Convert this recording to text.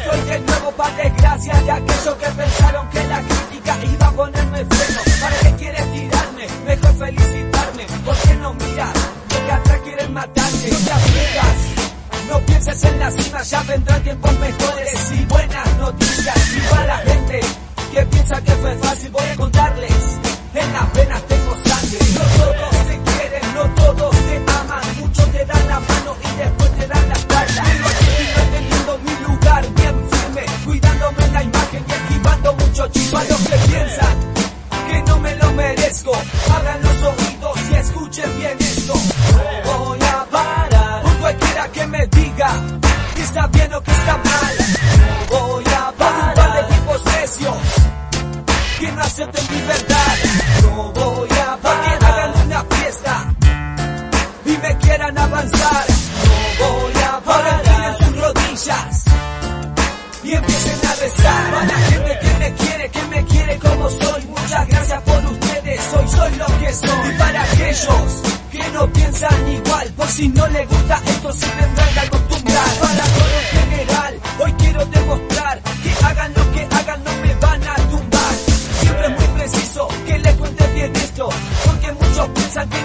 Estoy de nuevo para desgracia de aquellos que pensaron que la crítica iba a ponerme freno. ¿Para qué quieres tirarme? Mejor felicitarme. ¿Por qué no miras? Los atrás quieren matarte. No te apuras. No pienses en la cima, ya vendrán tiempos mejores y buenas noticias. Y para la gente que piensa que fue fácil, voy a contarle avanzar. No voy a parar sus rodillas y empiecen a rezar. A la gente que me quiere, que me quiere como soy. Muchas gracias por ustedes, hoy soy lo que soy. Y para aquellos que no piensan igual, por si no les gusta esto se tendrán que acostumbrar. Para todo en general, hoy quiero demostrar que hagan lo que hagan no me van a tumbar. Siempre es muy preciso que les cuente bien esto, porque muchos piensan que